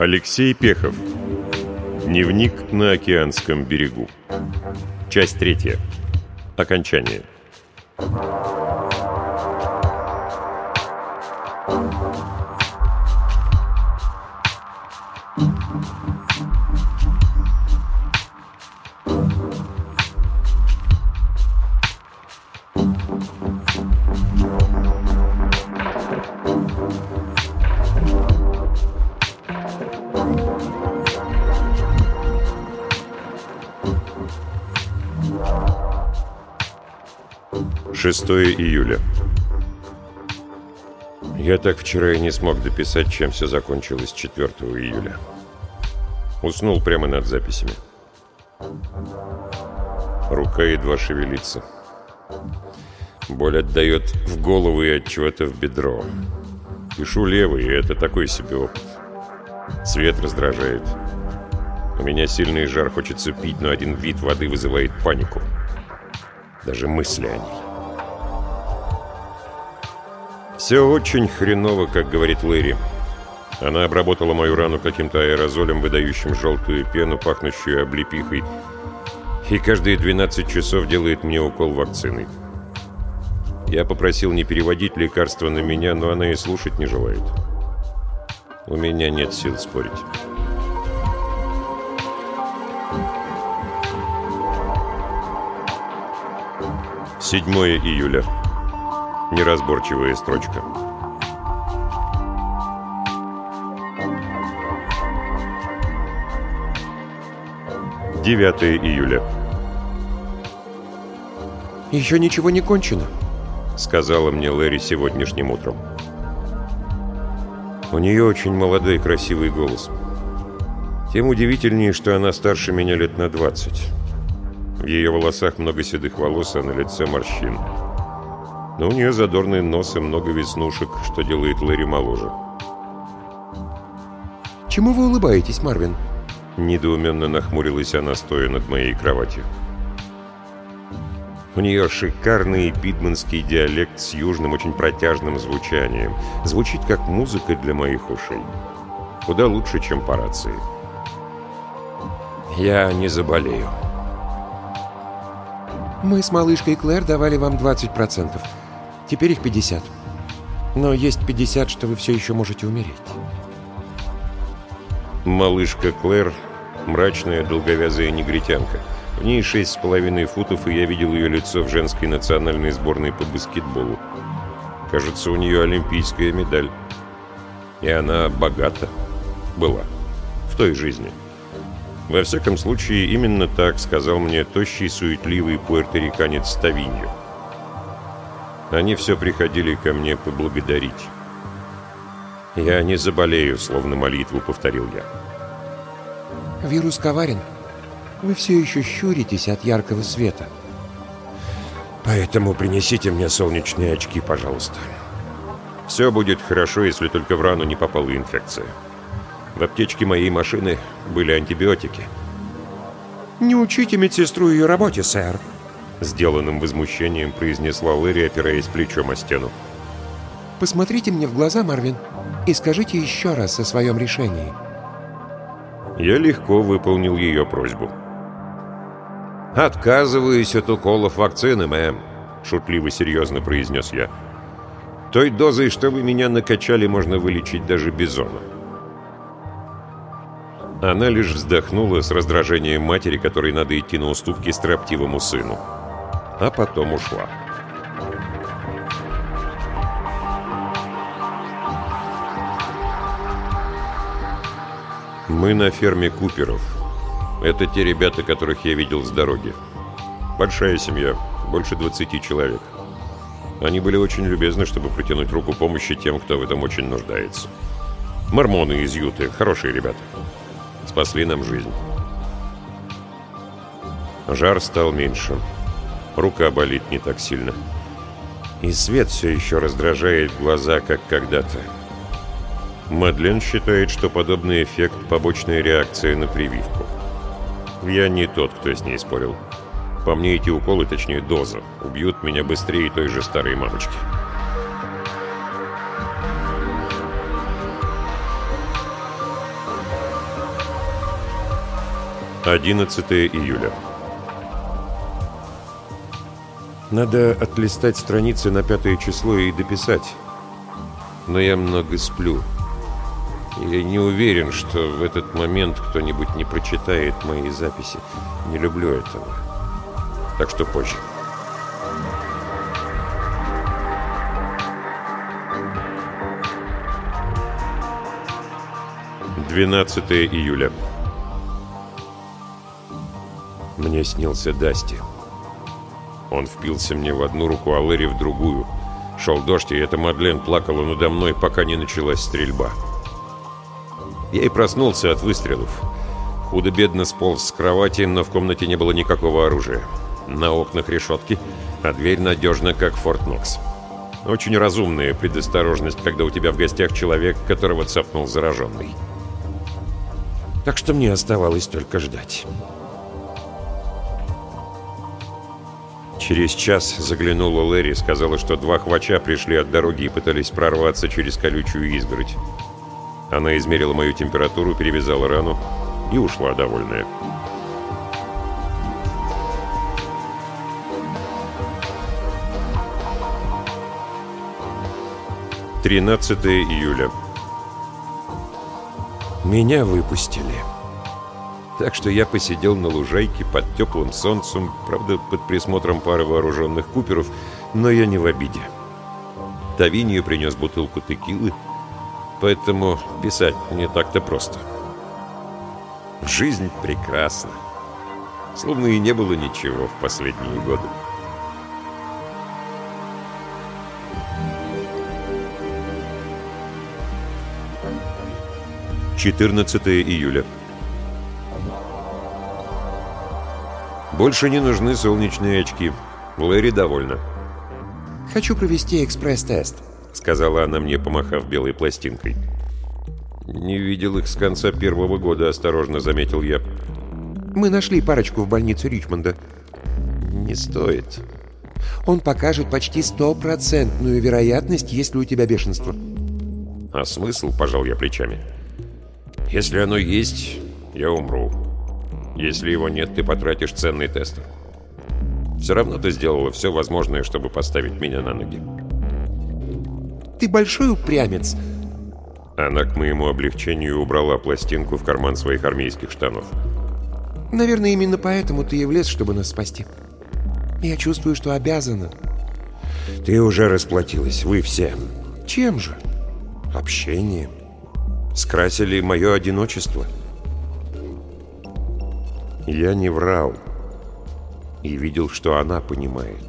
Алексей Пехов. Дневник на океанском берегу. Часть третья. Окончание. Шестое июля. Я так вчера и не смог дописать, чем все закончилось 4 июля. Уснул прямо над записями. Рука едва шевелится. Боль отдает в голову и от чего-то в бедро. Пишу левый, и это такой себе опыт. Свет раздражает. У меня сильный жар, хочется пить, но один вид воды вызывает панику. Даже мысли о ней. Все очень хреново, как говорит Лэри. Она обработала мою рану каким-то аэрозолем, выдающим желтую пену, пахнущую облепихой, и каждые 12 часов делает мне укол вакциной. Я попросил не переводить лекарства на меня, но она и слушать не желает. У меня нет сил спорить. Седьмое июля. Неразборчивая строчка. Девятое июля. «Еще ничего не кончено», — сказала мне Лэри сегодняшним утром. У нее очень молодой красивый голос. Тем удивительнее, что она старше меня лет на 20. В ее волосах много седых волос, а на лице морщин но у нее задорный нос и много веснушек, что делает Лэри моложе. «Чему вы улыбаетесь, Марвин?» Недоуменно нахмурилась она, стоя над моей кроватью. У нее шикарный бидманский диалект с южным, очень протяжным звучанием. Звучит как музыка для моих ушей. Куда лучше, чем по рации. Я не заболею. Мы с малышкой Клэр давали вам 20%. Теперь их 50. Но есть 50, что вы все еще можете умереть. Малышка Клэр – мрачная долговязая негритянка. В ней шесть с половиной футов, и я видел ее лицо в женской национальной сборной по баскетболу. Кажется, у нее олимпийская медаль. И она богата. Была. В той жизни. Во всяком случае, именно так сказал мне тощий, суетливый пуэрториканец Тавиньо. Они все приходили ко мне поблагодарить. «Я не заболею», — словно молитву повторил я. «Вирус коварен. Вы все еще щуритесь от яркого света». «Поэтому принесите мне солнечные очки, пожалуйста. Все будет хорошо, если только в рану не попала инфекция. В аптечке моей машины были антибиотики». «Не учите медсестру ее работе, сэр», Сделанным возмущением произнесла Лэри, опираясь плечом о стену. «Посмотрите мне в глаза, Марвин, и скажите еще раз о своем решении». Я легко выполнил ее просьбу. «Отказываюсь от уколов вакцины, мэм», — шутливо-серьезно произнес я. «Той дозой, что вы меня накачали, можно вылечить даже бизона». Она лишь вздохнула с раздражением матери, которой надо идти на уступки строптивому сыну а потом ушла. Мы на ферме Куперов. Это те ребята, которых я видел с дороги. Большая семья, больше 20 человек. Они были очень любезны, чтобы протянуть руку помощи тем, кто в этом очень нуждается. Мормоны из Юты, хорошие ребята. Спасли нам жизнь. Жар стал меньше. Рука болит не так сильно. И свет все еще раздражает глаза, как когда-то. Мадлен считает, что подобный эффект – побочная реакция на прививку. Я не тот, кто с ней спорил. По мне эти уколы, точнее доза, убьют меня быстрее той же старой мамочки. Одиннадцатое июля. Надо отлистать страницы на пятое число и дописать. Но я много сплю. Я не уверен, что в этот момент кто-нибудь не прочитает мои записи. Не люблю этого так что позже. Двенадцатое июля. Мне снился Дасти. Он впился мне в одну руку, а Лэри в другую. Шел дождь, и эта Мадлен плакала надо мной, пока не началась стрельба. Я и проснулся от выстрелов. Худо-бедно сполз с кровати, но в комнате не было никакого оружия. На окнах решетки, а дверь надежна, как Форт Нокс. Очень разумная предосторожность, когда у тебя в гостях человек, которого цапнул зараженный. Так что мне оставалось только ждать. Через час заглянула Лэри, сказала, что два хвача пришли от дороги и пытались прорваться через колючую изгородь. Она измерила мою температуру, перевязала рану и ушла довольная. 13 июля. Меня выпустили. Так что я посидел на лужайке под теплым солнцем, правда, под присмотром пары вооруженных куперов, но я не в обиде. Тавинью принес бутылку текилы, поэтому писать не так-то просто. Жизнь прекрасна. Словно и не было ничего в последние годы. 14 июля. Больше не нужны солнечные очки. Лэри довольна. «Хочу провести экспресс-тест», — сказала она мне, помахав белой пластинкой. «Не видел их с конца первого года», — осторожно заметил я. «Мы нашли парочку в больнице Ричмонда». «Не стоит». «Он покажет почти стопроцентную вероятность, если у тебя бешенство». «А смысл?» — пожал я плечами. «Я если оно есть, я умру. Если его нет, ты потратишь ценный тест. Все равно ты сделала все возможное, чтобы поставить меня на ноги. Ты большой упрямец. Она к моему облегчению убрала пластинку в карман своих армейских штанов. Наверное, именно поэтому ты и влез, чтобы нас спасти. Я чувствую, что обязана. Ты уже расплатилась, вы все. Чем же? Общением скрасили мое одиночество. Я не врал и видел, что она понимает.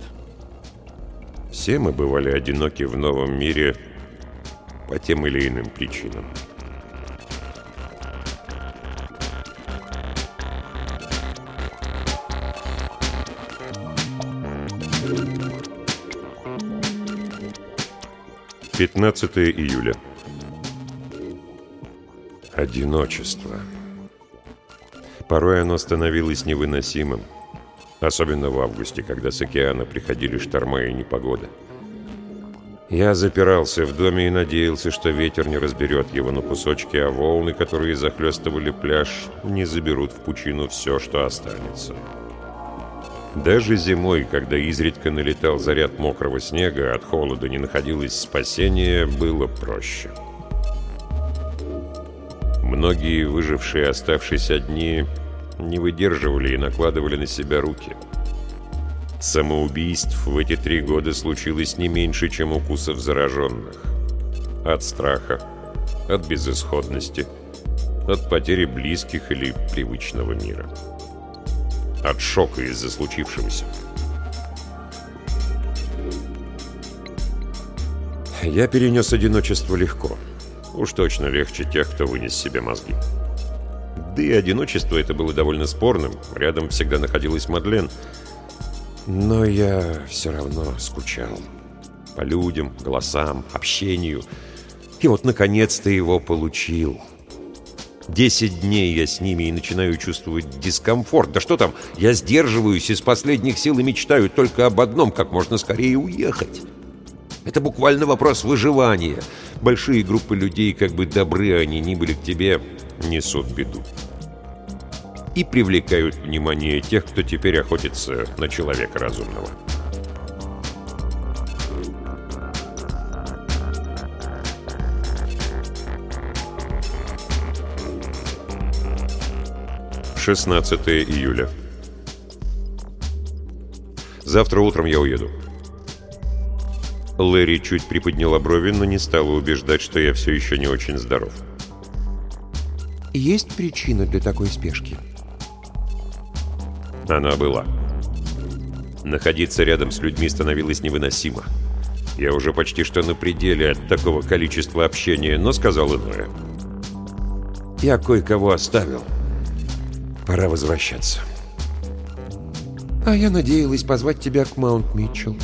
Все мы бывали одиноки в новом мире по тем или иным причинам. Пятнадцатое июля. Одиночество. Порой оно становилось невыносимым. Особенно в августе, когда с океана приходили шторма и непогода. Я запирался в доме и надеялся, что ветер не разберет его на кусочки, а волны, которые захлестывали пляж, не заберут в пучину все, что останется. Даже зимой, когда изредка налетал заряд мокрого снега, от холода не находилось спасения, было проще. Многие выжившие, оставшись одни, не выдерживали и накладывали на себя руки. Самоубийств в эти три года случилось не меньше, чем укусов зараженных. От страха, от безысходности, От потери близких или привычного мира. От шока из-за случившегося. Я перенес одиночество легко. Уж точно легче тех, кто вынес себе мозги. Да и одиночество это было довольно спорным. Рядом всегда находилась Мадлен. Но я все равно скучал. По людям, голосам, общению. И вот, наконец-то, его получил. Десять дней я с ними и начинаю чувствовать дискомфорт. Да что там, я сдерживаюсь из последних сил и мечтаю только об одном, как можно скорее уехать. Это буквально вопрос выживания. Большие группы людей, как бы добры они ни были к тебе, несут беду. И привлекают внимание тех, кто теперь охотится на человека разумного. Шестнадцатое июля. Завтра утром я уеду. Лэри чуть приподняла брови, но не стала убеждать, что я все еще не очень здоров. Есть причина для такой спешки? Она была. Находиться рядом с людьми становилось невыносимо. Я уже почти что на пределе от такого количества общения, но сказал иное. Я кое-кого оставил. Пора возвращаться. А я надеялась позвать тебя к Маунт Митчелл.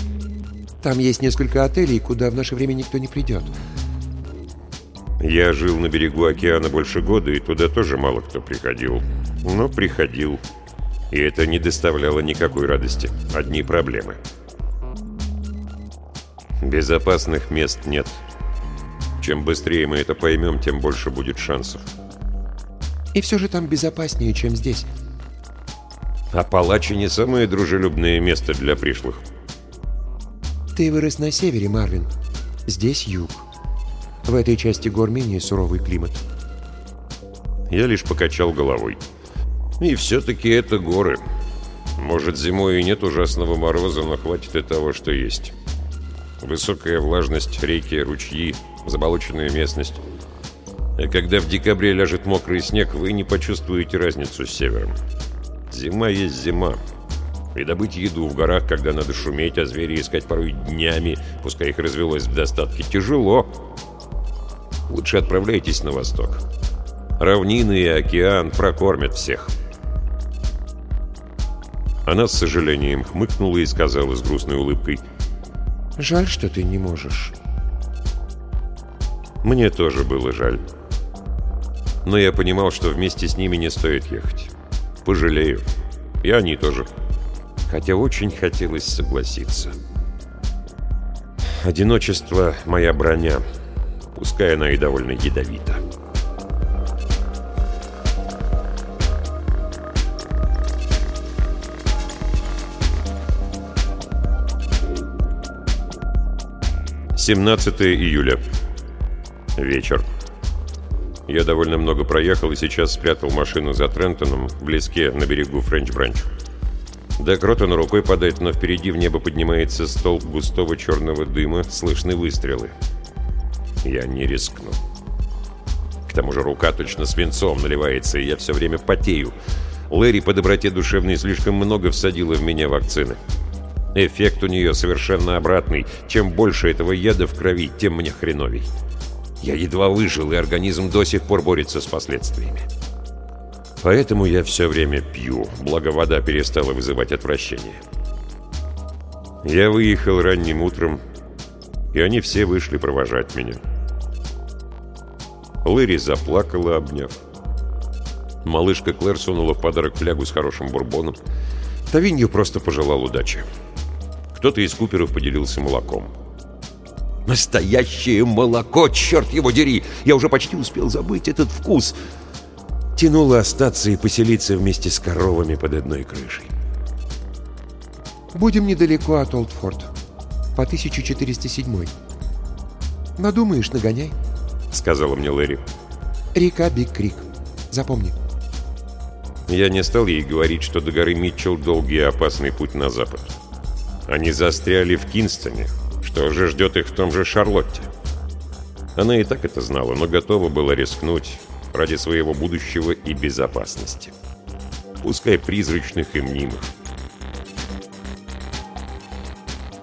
Там есть несколько отелей, куда в наше время никто не придет. Я жил на берегу океана больше года, и туда тоже мало кто приходил. Но приходил. И это не доставляло никакой радости. Одни проблемы. Безопасных мест нет. Чем быстрее мы это поймем, тем больше будет шансов. И все же там безопаснее, чем здесь. Апалачи не самое дружелюбное место для пришлых. Ты вырос на севере, Марвин. Здесь юг. В этой части гор менее суровый климат. Я лишь покачал головой. И все-таки это горы. Может, зимой и нет ужасного мороза, но хватит и того, что есть. Высокая влажность, реки, ручьи, заболоченная местность. А когда в декабре ляжет мокрый снег, вы не почувствуете разницу с севером. Зима есть зима. И добыть еду в горах, когда надо шуметь, а звери искать порой днями, пускай их развелось в достатке, тяжело. Лучше отправляйтесь на восток. Равнины и океан прокормят всех. Она с сожалением хмыкнула и сказала с грустной улыбкой. «Жаль, что ты не можешь». Мне тоже было жаль. Но я понимал, что вместе с ними не стоит ехать. Пожалею. И они тоже хотя очень хотелось согласиться. Одиночество — моя броня, пускай она и довольно ядовита. Семнадцатое июля. Вечер. Я довольно много проехал и сейчас спрятал машину за Трентоном в леске на берегу Френч-Бранч. До Кротона рукой подать, но впереди в небо поднимается столб густого черного дыма, слышны выстрелы. Я не рискну. К тому же рука точно свинцом наливается, и я все время потею. Лэри по доброте душевной слишком много всадила в меня вакцины. Эффект у нее совершенно обратный. Чем больше этого яда в крови, тем мне хреновей. Я едва выжил, и организм до сих пор борется с последствиями. Поэтому я все время пью, благо вода перестала вызывать отвращение. Я выехал ранним утром, и они все вышли провожать меня. Лэри заплакала, обняв. Малышка Клэр сунула в подарок флягу с хорошим бурбоном. Тавинью просто пожелал удачи. Кто-то из куперов поделился молоком. Настоящее молоко, черт его дери! Я уже почти успел забыть этот вкус — тянуло остаться и поселиться вместе с коровами под одной крышей. «Будем недалеко от Олдфорд, по 1407 «Надумаешь, нагоняй», — сказала мне Лэри. «Река Биг-Крик. Запомни». Я не стал ей говорить, что до горы Митчелл долгий и опасный путь на запад. Они застряли в Кинстоне, что уже ждет их в том же Шарлотте. Она и так это знала, но готова была рискнуть, ради своего будущего и безопасности. Пускай призрачных и мнимых.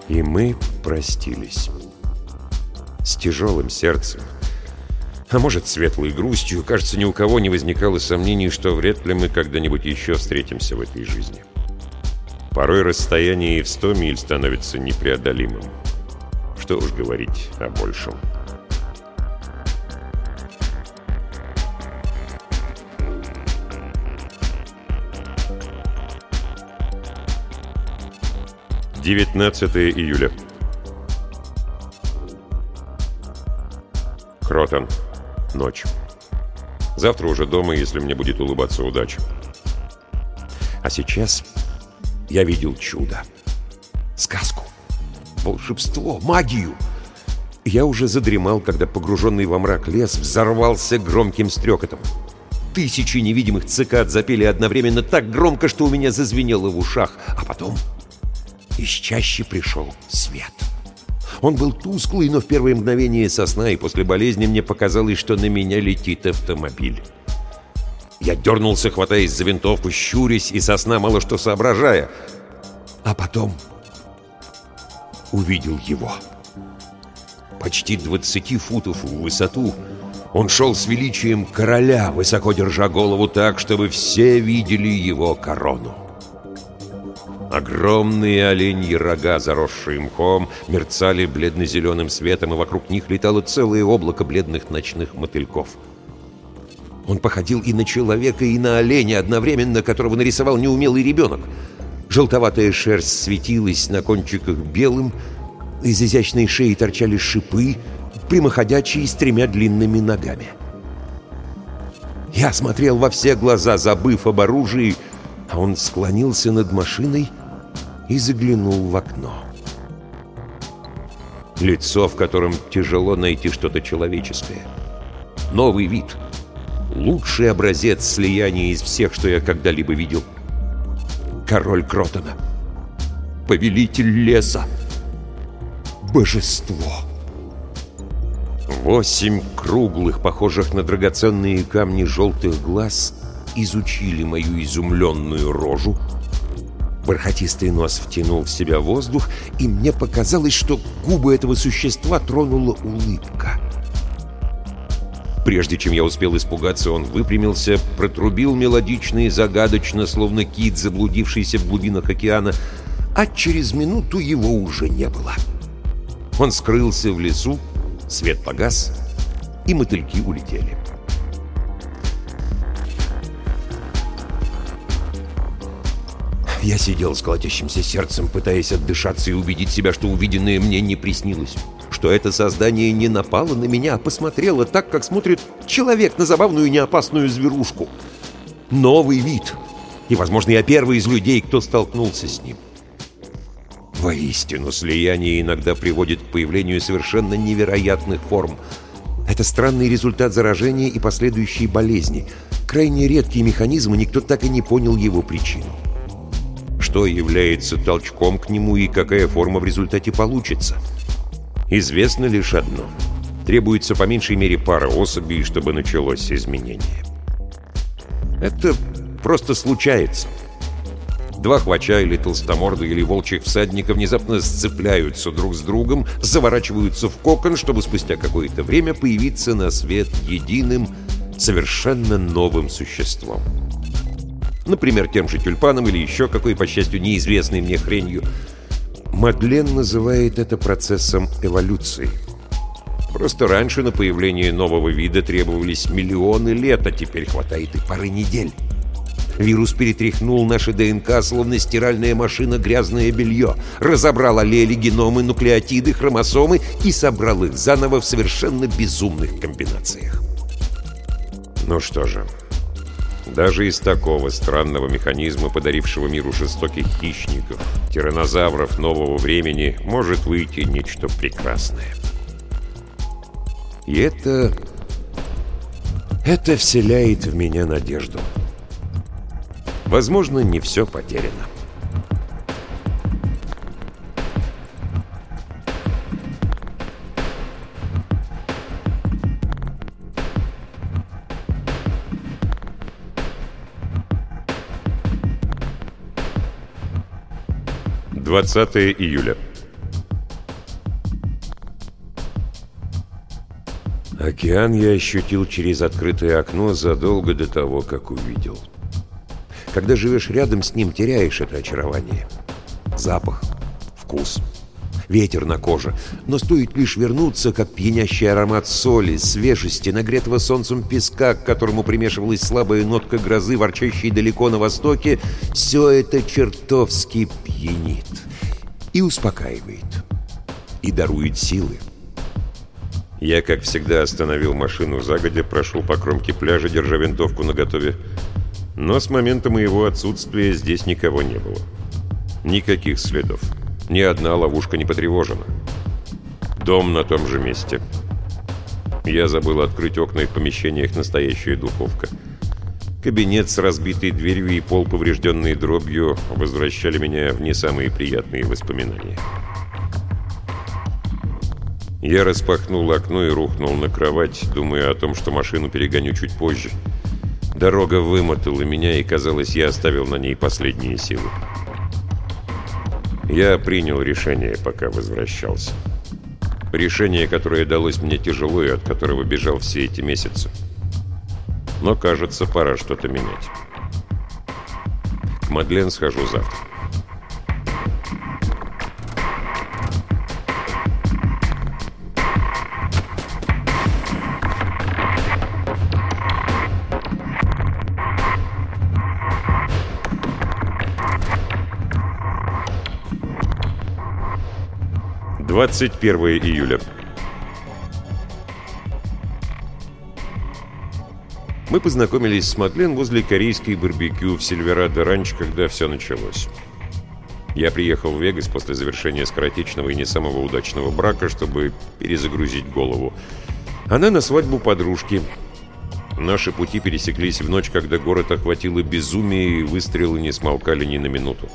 И мы простились. С тяжелым сердцем. А может, светлой грустью. Кажется, ни у кого не возникало сомнений, что вряд ли мы когда-нибудь еще встретимся в этой жизни. Порой расстояние и в сто миль становится непреодолимым. Что уж говорить о большем. Девятнадцатое июля. Кротон. Ночь. Завтра уже дома, если мне будет улыбаться удача. А сейчас я видел чудо. Сказку. Волшебство. Магию. Я уже задремал, когда погруженный во мрак лес взорвался громким стрекотом. Тысячи невидимых цикад запели одновременно так громко, что у меня зазвенело в ушах. А потом из чаще пришел свет. Он был тусклый, но в первые мгновения сосна, и после болезни мне показалось, что на меня летит автомобиль. Я дернулся, хватаясь за винтовку, щурясь и сосна мало что соображая. А потом увидел его. Почти 20 футов в высоту он шел с величием короля, высоко держа голову так, чтобы все видели его корону. Огромные оленьи рога, заросшие мхом, мерцали бледно-зеленым светом, и вокруг них летало целое облако бледных ночных мотыльков. Он походил и на человека, и на оленя, одновременно которого нарисовал неумелый ребенок. Желтоватая шерсть светилась на кончиках белым, из изящной шеи торчали шипы, прямоходячие с тремя длинными ногами. Я смотрел во все глаза, забыв об оружии, а он склонился над машиной и заглянул в окно. Лицо, в котором тяжело найти что-то человеческое. Новый вид. Лучший образец слияния из всех, что я когда-либо видел. Король Кротона. Повелитель леса. Божество. Восемь круглых, похожих на драгоценные камни желтых глаз изучили мою изумленную рожу, Бархатистый нос втянул в себя воздух, и мне показалось, что губы этого существа тронула улыбка. Прежде чем я успел испугаться, он выпрямился, протрубил мелодично и загадочно, словно кит, заблудившийся в глубинах океана, а через минуту его уже не было. Он скрылся в лесу, свет погас, и мотыльки улетели. Я сидел с колотящимся сердцем, пытаясь отдышаться и убедить себя, что увиденное мне не приснилось. Что это создание не напало на меня, а посмотрело так, как смотрит человек на забавную неопасную зверушку. Новый вид. И, возможно, я первый из людей, кто столкнулся с ним. Воистину, слияние иногда приводит к появлению совершенно невероятных форм. Это странный результат заражения и последующей болезни. Крайне редкий механизм, и никто так и не понял его причину что является толчком к нему и какая форма в результате получится. Известно лишь одно. Требуется по меньшей мере пара особей, чтобы началось изменение. Это просто случается. Два хвача или толстоморда или волчьих всадника внезапно сцепляются друг с другом, заворачиваются в кокон, чтобы спустя какое-то время появиться на свет единым, совершенно новым существом. Например, тем же тюльпаном или еще какой, по счастью, неизвестной мне хренью. Мадлен называет это процессом эволюции. Просто раньше на появление нового вида требовались миллионы лет, а теперь хватает и пары недель. Вирус перетряхнул наши ДНК, словно стиральная машина грязное белье, разобрал аллели, геномы, нуклеотиды, хромосомы и собрал их заново в совершенно безумных комбинациях. Ну что же, даже из такого странного механизма, подарившего миру жестоких хищников, тиранозавров нового времени, может выйти нечто прекрасное. И это... Это вселяет в меня надежду. Возможно, не все потеряно. 20 июля. Океан я ощутил через открытое окно задолго до того, как увидел. Когда живешь рядом с ним, теряешь это очарование. Запах, вкус, ветер на коже. Но стоит лишь вернуться, как пьянящий аромат соли, свежести, нагретого солнцем песка, к которому примешивалась слабая нотка грозы, ворчащей далеко на востоке, все это чертовски пьянит и успокаивает, и дарует силы. Я, как всегда, остановил машину загодя, прошел по кромке пляжа, держа винтовку наготове. Но с момента моего отсутствия здесь никого не было. Никаких следов. Ни одна ловушка не потревожена. Дом на том же месте. Я забыл открыть окна и в помещениях настоящая духовка. Кабинет с разбитой дверью и пол, поврежденный дробью, возвращали меня в не самые приятные воспоминания. Я распахнул окно и рухнул на кровать, думая о том, что машину перегоню чуть позже. Дорога вымотала меня, и, казалось, я оставил на ней последние силы. Я принял решение, пока возвращался. Решение, которое далось мне тяжело и от которого бежал все эти месяцы. Но, кажется, пора что-то менять. К Мадлен схожу завтра. 21 июля. Мы познакомились с Мадлен возле корейской барбекю в Сильверадо Ранч, когда все началось. Я приехал в Вегас после завершения скоротечного и не самого удачного брака, чтобы перезагрузить голову. Она на свадьбу подружки. Наши пути пересеклись в ночь, когда город охватило безумие, и выстрелы не смолкали ни на минуту.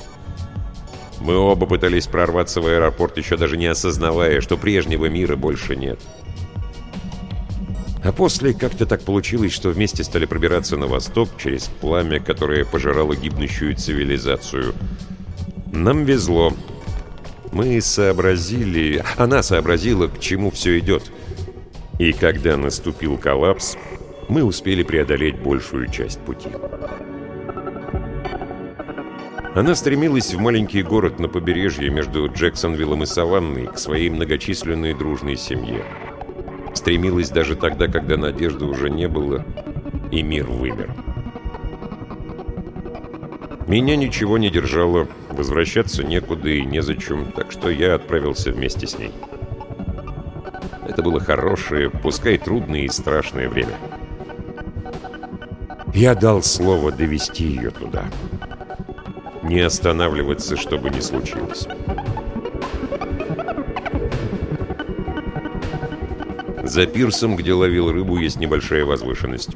Мы оба пытались прорваться в аэропорт, еще даже не осознавая, что прежнего мира больше нет. А после как-то так получилось, что вместе стали пробираться на восток через пламя, которое пожирало гибнущую цивилизацию. Нам везло. Мы сообразили... Она сообразила, к чему все идет. И когда наступил коллапс, мы успели преодолеть большую часть пути. Она стремилась в маленький город на побережье между Джексонвиллом и Саванной к своей многочисленной дружной семье. Стремилась даже тогда, когда надежды уже не было, и мир вымер. Меня ничего не держало, возвращаться некуда и незачем, так что я отправился вместе с ней. Это было хорошее, пускай трудное и страшное время. Я дал слово довести ее туда не останавливаться, чтобы не случилось. За пирсом, где ловил рыбу, есть небольшая возвышенность.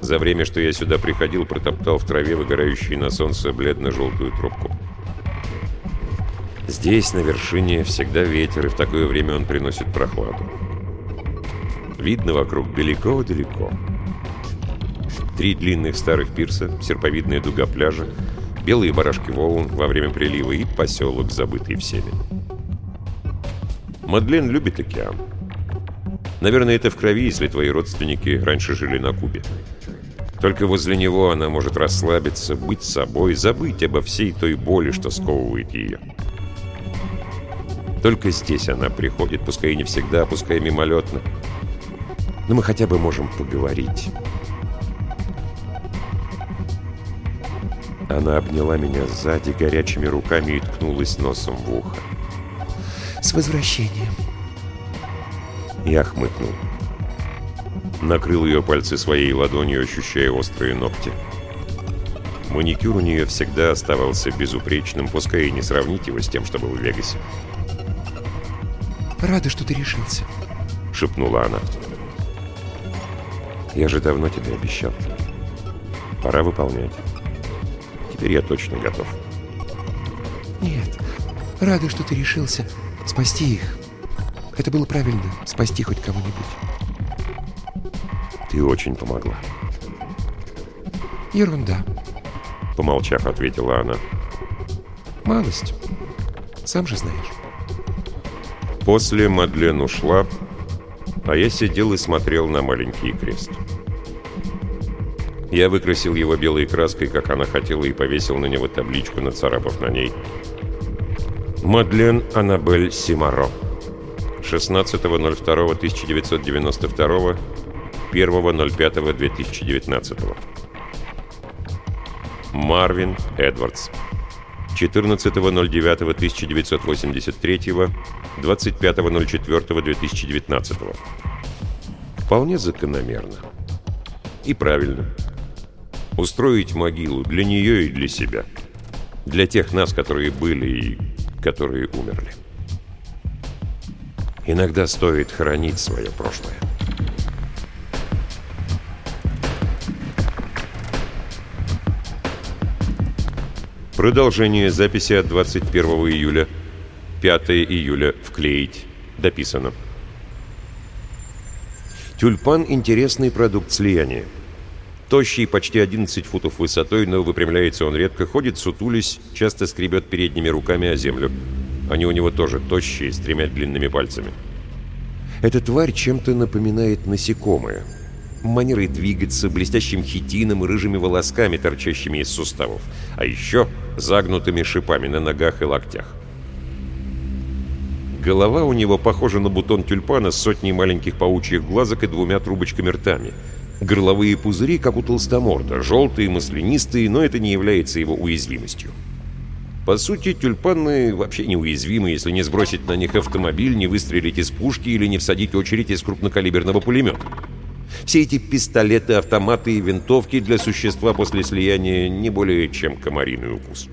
За время, что я сюда приходил, протоптал в траве выгорающий на солнце бледно-желтую трубку. Здесь, на вершине, всегда ветер, и в такое время он приносит прохладу. Видно вокруг далеко-далеко. Три длинных старых пирса, серповидная дуга пляжа, белые барашки волн во время прилива и поселок, забытый всеми. Мадлен любит океан. Наверное, это в крови, если твои родственники раньше жили на Кубе. Только возле него она может расслабиться, быть собой, забыть обо всей той боли, что сковывает ее. Только здесь она приходит, пускай и не всегда, пускай мимолетно. Но мы хотя бы можем поговорить. Она обняла меня сзади горячими руками и ткнулась носом в ухо. «С возвращением!» Я хмыкнул. Накрыл ее пальцы своей ладонью, ощущая острые ногти. Маникюр у нее всегда оставался безупречным, пускай и не сравнить его с тем, что был в Вегасе. «Рада, что ты решился», — шепнула она. «Я же давно тебе обещал. Пора выполнять». Теперь я точно готов. Нет, рада, что ты решился спасти их. Это было правильно, спасти хоть кого-нибудь. Ты очень помогла. Ерунда. Помолчав, ответила она. Малость. Сам же знаешь. После Мадлен ушла, а я сидел и смотрел на маленький крест. Я выкрасил его белой краской, как она хотела, и повесил на него табличку, нацарапав на ней. Мадлен Аннабель Симаро. 16.02.1992, 1.05.2019. Марвин Эдвардс. 14.09.1983, 25.04.2019. Вполне закономерно. И правильно. Устроить могилу для нее и для себя. Для тех нас, которые были и которые умерли. Иногда стоит хранить свое прошлое. Продолжение записи от 21 июля. 5 июля. Вклеить. Дописано. Тюльпан – интересный продукт слияния. Тощий, почти 11 футов высотой, но выпрямляется он редко, ходит сутулись, часто скребет передними руками о землю. Они у него тоже тощие, с тремя длинными пальцами. Эта тварь чем-то напоминает насекомое. Манерой двигаться, блестящим хитином и рыжими волосками, торчащими из суставов. А еще загнутыми шипами на ногах и локтях. Голова у него похожа на бутон тюльпана с сотней маленьких паучьих глазок и двумя трубочками ртами. Горловые пузыри, как у толстоморда, желтые, маслянистые, но это не является его уязвимостью. По сути, тюльпаны вообще неуязвимы, если не сбросить на них автомобиль, не выстрелить из пушки или не всадить очередь из крупнокалиберного пулемета. Все эти пистолеты, автоматы и винтовки для существа после слияния не более чем комариный укус.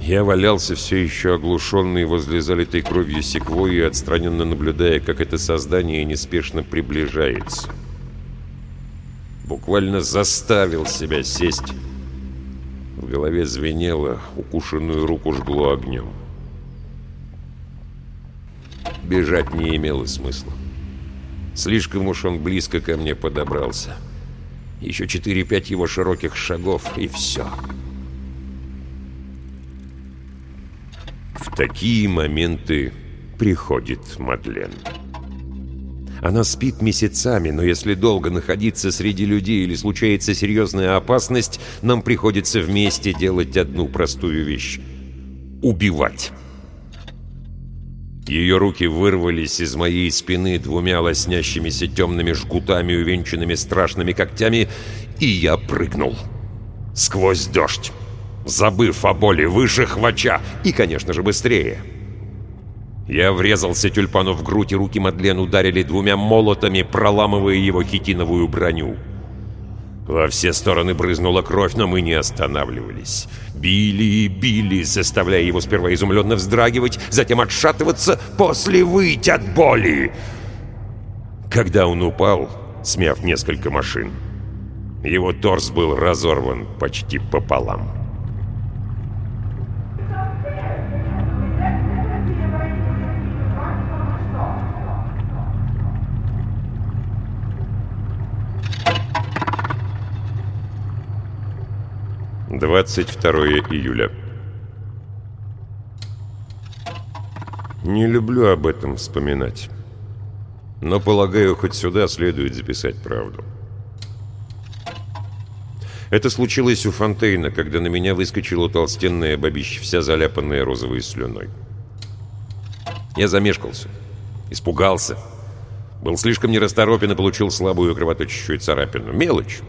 Я валялся все еще оглушенный возле залитой кровью секвойи, отстраненно наблюдая, как это создание неспешно приближается. Буквально заставил себя сесть. В голове звенело, укушенную руку жгло огнем. Бежать не имело смысла. Слишком уж он близко ко мне подобрался. Еще 4-5 его широких шагов, и все. В такие моменты приходит Мадлен. Она спит месяцами, но если долго находиться среди людей или случается серьезная опасность, нам приходится вместе делать одну простую вещь — убивать. Ее руки вырвались из моей спины двумя лоснящимися темными жгутами, увенчанными страшными когтями, и я прыгнул. Сквозь дождь, забыв о боли выше хвача и, конечно же, быстрее. Я врезался тюльпану в грудь, и руки Мадлен ударили двумя молотами, проламывая его хитиновую броню. Во все стороны брызнула кровь, но мы не останавливались. Били и били, заставляя его сперва изумленно вздрагивать, затем отшатываться, после выть от боли. Когда он упал, смяв несколько машин, его торс был разорван почти пополам. Двадцать второе июля. Не люблю об этом вспоминать. Но, полагаю, хоть сюда следует записать правду. Это случилось у Фонтейна, когда на меня выскочила толстенная бабища, вся заляпанная розовой слюной. Я замешкался, испугался. Был слишком нерасторопен и получил слабую кровоточащую царапину. Мелочь.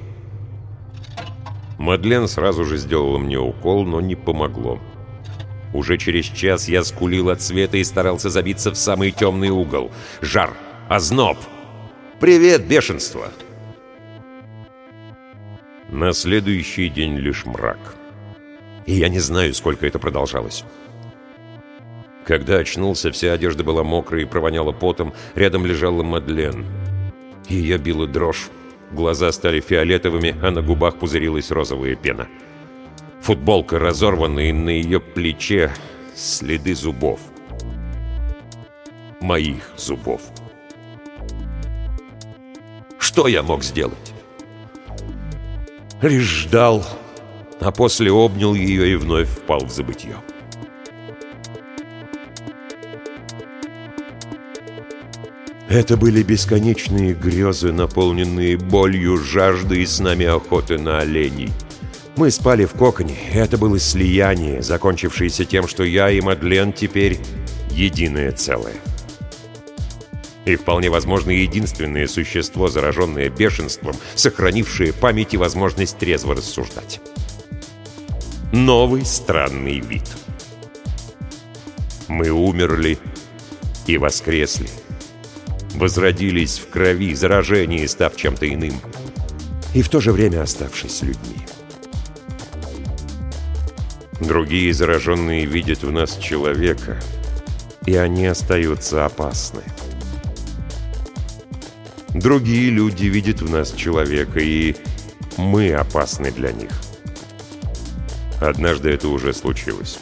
Мадлен сразу же сделала мне укол, но не помогло. Уже через час я скулил от света и старался забиться в самый темный угол. Жар, озноб. Привет, бешенство! На следующий день лишь мрак. И я не знаю, сколько это продолжалось. Когда очнулся, вся одежда была мокрая и провоняла потом. Рядом лежала Мадлен. Ее била дрожь. Глаза стали фиолетовыми, а на губах пузырилась розовая пена. Футболка разорвана, и на ее плече следы зубов. Моих зубов. Что я мог сделать? Лишь ждал, а после обнял ее и вновь впал в забытье. Это были бесконечные грезы, наполненные болью, жаждой и с нами охоты на оленей. Мы спали в коконе, это было слияние, закончившееся тем, что я и Мадлен теперь единое целое. И вполне возможно единственное существо, зараженное бешенством, сохранившее память и возможность трезво рассуждать. Новый странный вид. Мы умерли и воскресли возродились в крови, заражении, став чем-то иным, и в то же время оставшись людьми. Другие зараженные видят в нас человека, и они остаются опасны. Другие люди видят в нас человека, и мы опасны для них. Однажды это уже случилось,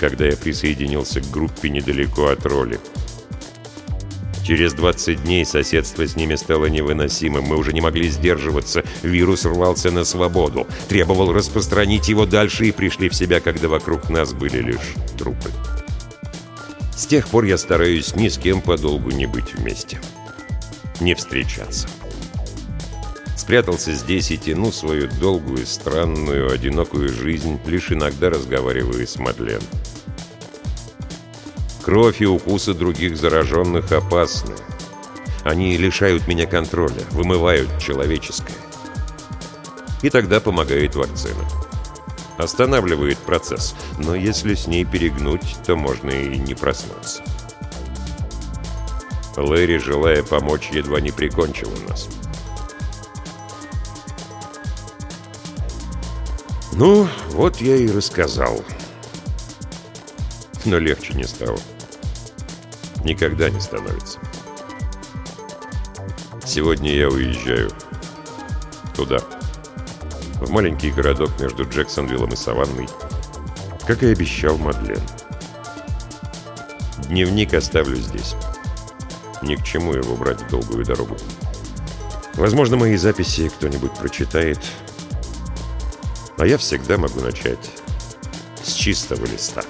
когда я присоединился к группе недалеко от роли. Через 20 дней соседство с ними стало невыносимым. Мы уже не могли сдерживаться. Вирус рвался на свободу. Требовал распространить его дальше и пришли в себя, когда вокруг нас были лишь трупы. С тех пор я стараюсь ни с кем подолгу не быть вместе. Не встречаться. Спрятался здесь и тяну свою долгую, странную, одинокую жизнь, лишь иногда разговариваю с Мадлен. Кровь и укусы других зараженных опасны. Они лишают меня контроля, вымывают человеческое. И тогда помогает вакцина. Останавливает процесс, но если с ней перегнуть, то можно и не проснуться. Лэри, желая помочь, едва не прикончила нас. Ну, вот я и рассказал. Но легче не стало никогда не становится. Сегодня я уезжаю. Туда. В маленький городок между Джексонвиллом и Саванной. Как и обещал Мадлен. Дневник оставлю здесь. Ни к чему его брать в долгую дорогу. Возможно, мои записи кто-нибудь прочитает. А я всегда могу начать с чистого листа.